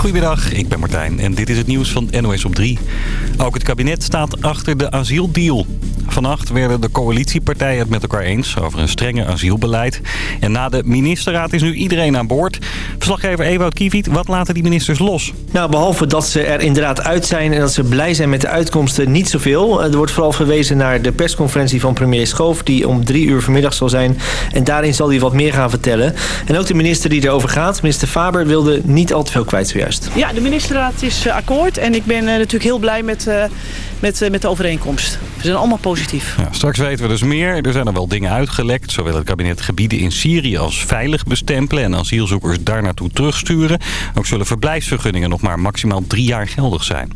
Goedemiddag, ik ben Martijn en dit is het nieuws van NOS op 3. Ook het kabinet staat achter de asieldeal. Vannacht werden de coalitiepartijen het met elkaar eens over een strenger asielbeleid. En na de ministerraad is nu iedereen aan boord. Verslaggever Ewout Kieviet, wat laten die ministers los? Nou, behalve dat ze er inderdaad uit zijn en dat ze blij zijn met de uitkomsten, niet zoveel. Er wordt vooral verwezen naar de persconferentie van premier Schoof... die om drie uur vanmiddag zal zijn. En daarin zal hij wat meer gaan vertellen. En ook de minister die erover gaat, minister Faber, wilde niet al te veel kwijt zojuist. Ja, de ministerraad is uh, akkoord. En ik ben uh, natuurlijk heel blij met, uh, met, met de overeenkomst. We zijn allemaal positief. Ja, straks weten we dus meer. Er zijn er wel dingen uitgelekt. Zo wil het kabinet gebieden in Syrië als veilig bestempelen... en asielzoekers daar naartoe terugsturen. Ook zullen verblijfsvergunningen nog maar maximaal drie jaar geldig zijn.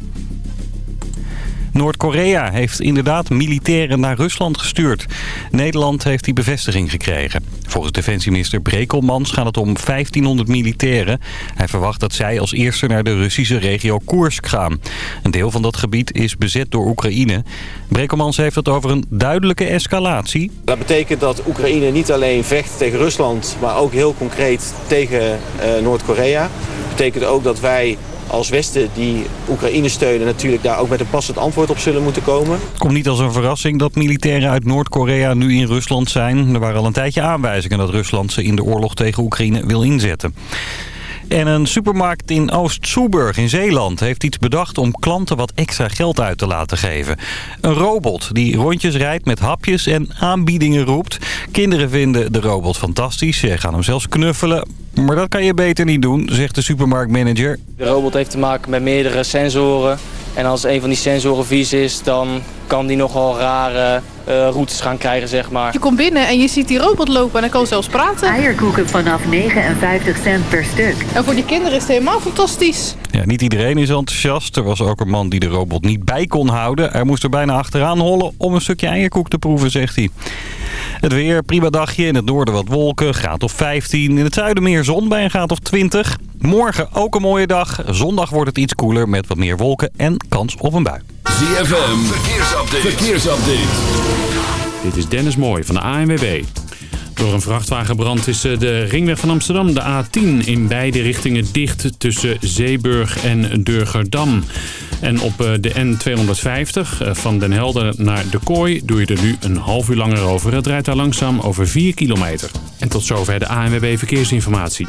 Noord-Korea heeft inderdaad militairen naar Rusland gestuurd. Nederland heeft die bevestiging gekregen. Volgens defensieminister Brekelmans gaat het om 1500 militairen. Hij verwacht dat zij als eerste naar de Russische regio Koersk gaan. Een deel van dat gebied is bezet door Oekraïne. Brekelmans heeft het over een duidelijke escalatie. Dat betekent dat Oekraïne niet alleen vecht tegen Rusland... maar ook heel concreet tegen uh, Noord-Korea. Dat betekent ook dat wij als Westen die Oekraïne steunen natuurlijk daar ook met een passend antwoord op zullen moeten komen. Het komt niet als een verrassing dat militairen uit Noord-Korea nu in Rusland zijn. Er waren al een tijdje aanwijzingen dat Rusland ze in de oorlog tegen Oekraïne wil inzetten. En een supermarkt in Oost-Soeburg in Zeeland heeft iets bedacht om klanten wat extra geld uit te laten geven. Een robot die rondjes rijdt met hapjes en aanbiedingen roept. Kinderen vinden de robot fantastisch. Ze gaan hem zelfs knuffelen. Maar dat kan je beter niet doen, zegt de supermarktmanager. De robot heeft te maken met meerdere sensoren. En als een van die sensoren vies is, dan kan die nogal rare uh, routes gaan krijgen, zeg maar. Je komt binnen en je ziet die robot lopen en hij kan zelfs praten. Eierkoeken vanaf 59 cent per stuk. En voor die kinderen is het helemaal fantastisch. Ja, niet iedereen is enthousiast. Er was ook een man die de robot niet bij kon houden. Hij moest er bijna achteraan hollen om een stukje eierkoek te proeven, zegt hij. Het weer, prima dagje. In het noorden wat wolken, graad of 15. In het zuiden meer zon bij een graad of 20. Morgen ook een mooie dag. Zondag wordt het iets koeler met wat meer wolken en kans op een bui. ZFM, verkeersupdate. verkeersupdate. Dit is Dennis Mooij van de ANWB. Door een vrachtwagenbrand is de ringweg van Amsterdam, de A10, in beide richtingen dicht tussen Zeeburg en Durgerdam. En op de N250 van Den Helder naar De Kooi doe je er nu een half uur langer over. Het rijdt daar langzaam over 4 kilometer. En tot zover de ANWB Verkeersinformatie.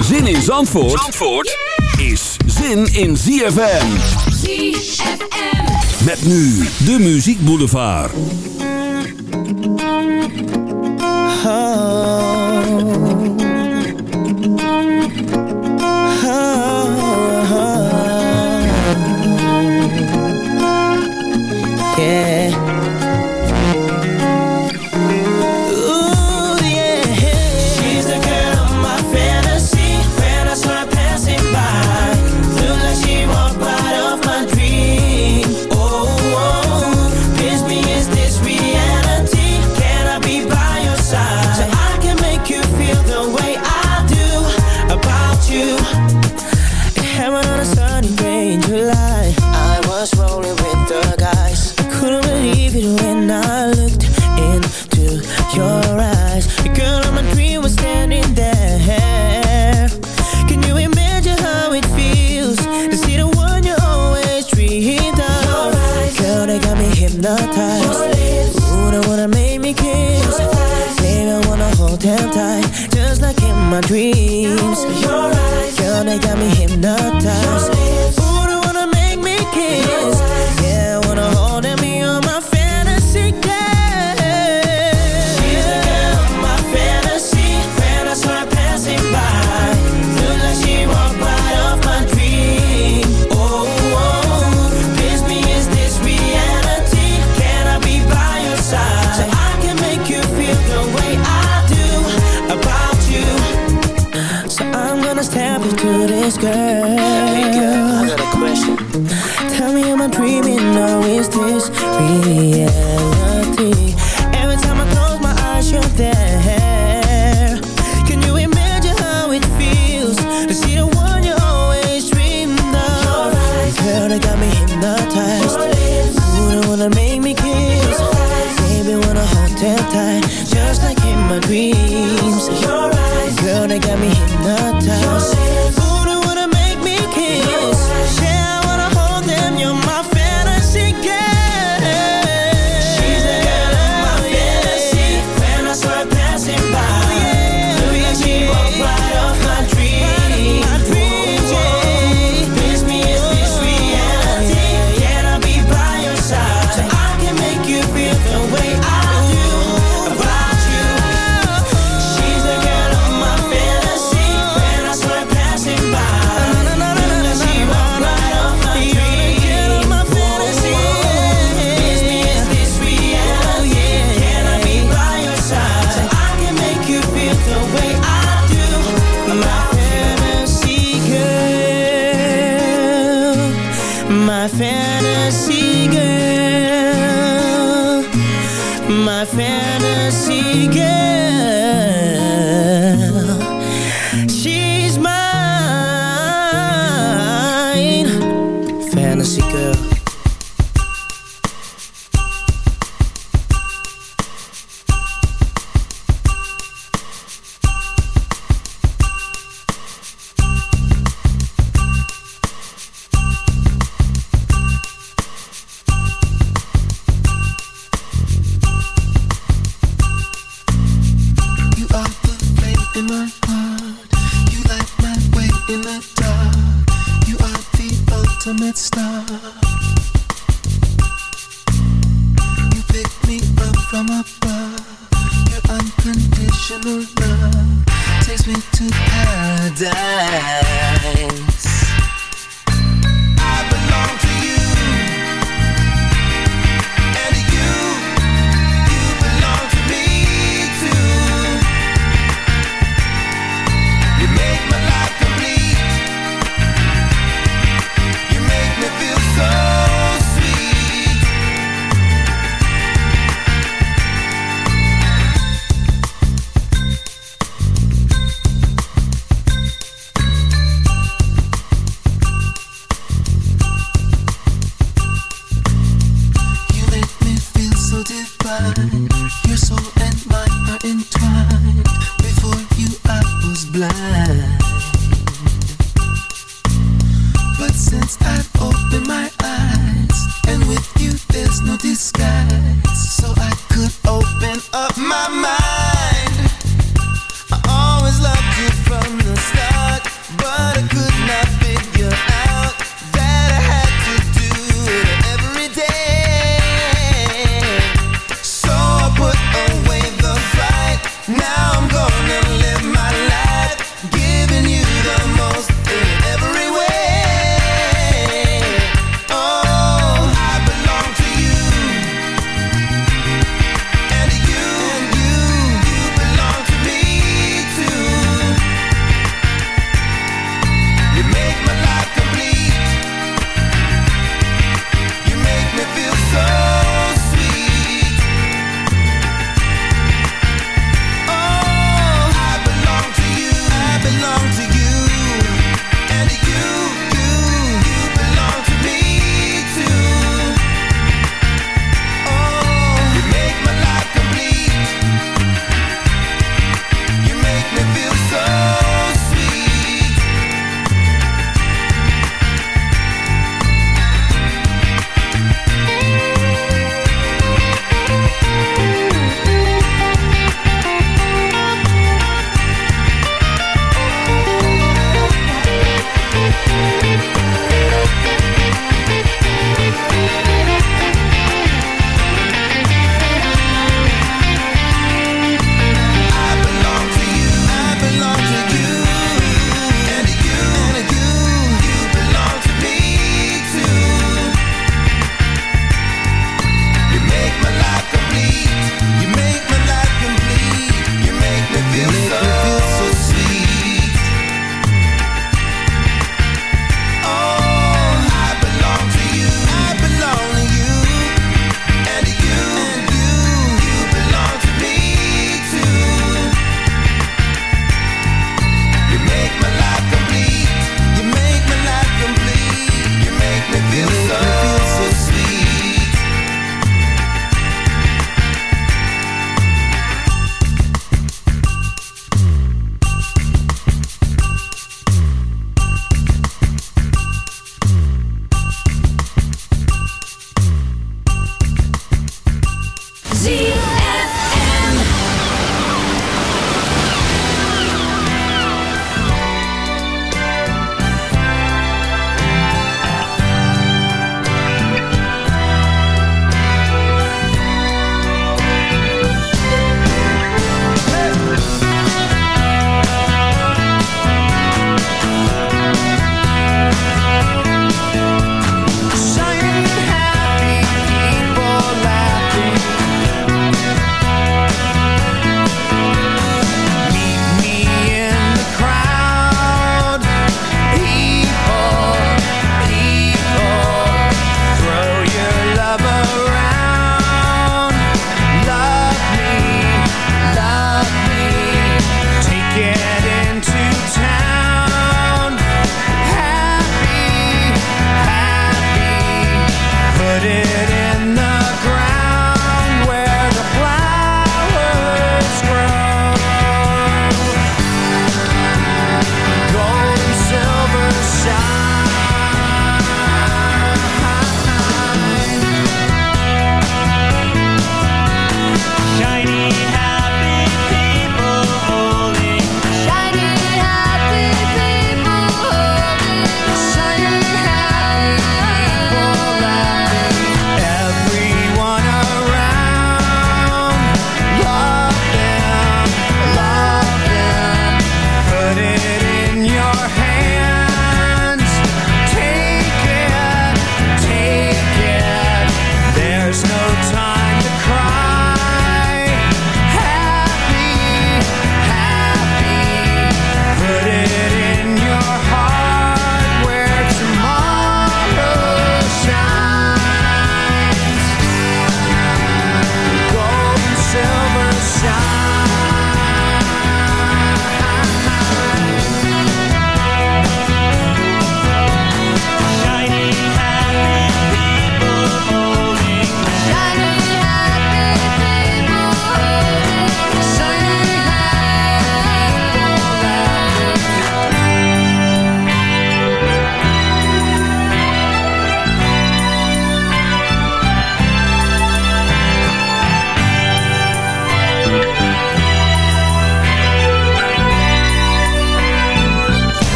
Zin in Zandvoort, Zandvoort is zin in ZFM. ZFM. Met nu de Muziek Boulevard. my dreams. Your eyes, girl, they got me hypnotized fantasy girl.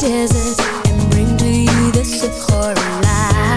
desert and bring to you the Sahara light.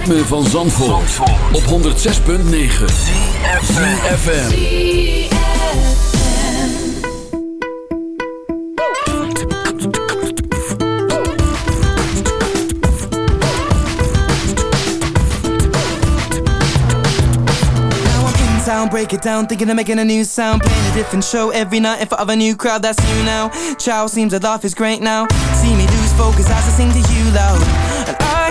Ritme van Zandvoort, op 106.9 ZFM. Now I'm in town, break it down, thinking of making a new sound Playing a different show every night in front of a new crowd, that's you now. Chow seems to laugh is great now. See me lose focus as I sing to you loud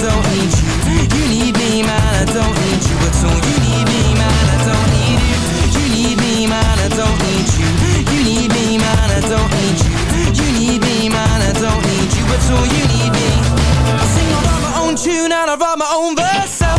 don't need you. You need me, man, I don't need you at all. You need me, man, I don't need you. You need me, man, I don't need you. You need me, man, I don't need you. You need me, man, I don't need you all. You need me. I sing, I write my own tune and I write my own verse.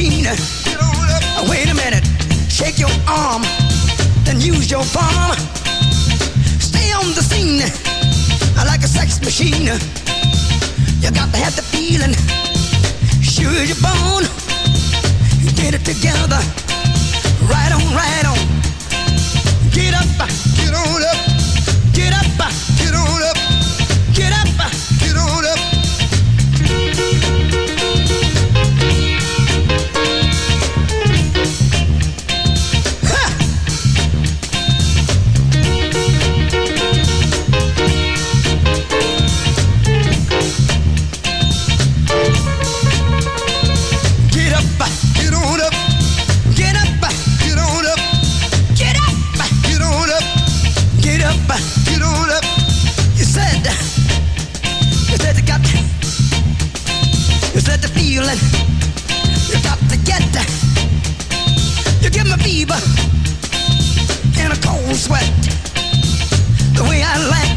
Machine. Wait a minute. Shake your arm. Then use your palm. Stay on the scene. Like a sex machine. You got to have the feeling. Sure as you're born. Get it together. Right on, right on. Get up, get on up. Get up, get on up.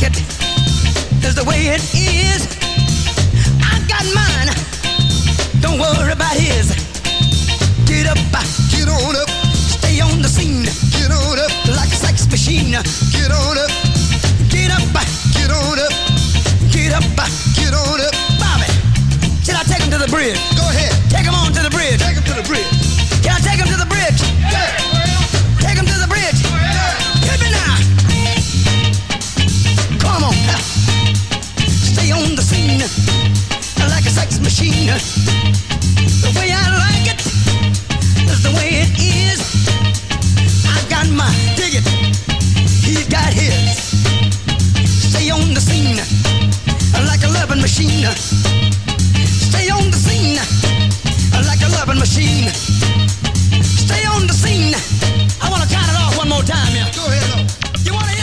Like it is the way it is. I got mine. Don't worry about his. Get up, uh, get on up. Stay on the scene. Get on up. Like a sex machine. Get on up. Get up, uh, get on up. Get up, uh, get on up. Bobby, should I take him to the bridge? Go ahead. Take him on to the bridge. Take him to the bridge. Can I take him to the bridge? Yeah. scene like a sex machine. The way I like it is the way it is. I've got my dig it, he's got his. Stay on the scene like a loving machine. Stay on the scene like a loving machine. Stay on the scene. I wanna count it off one more time, yeah. Go ahead, no. You wanna hear?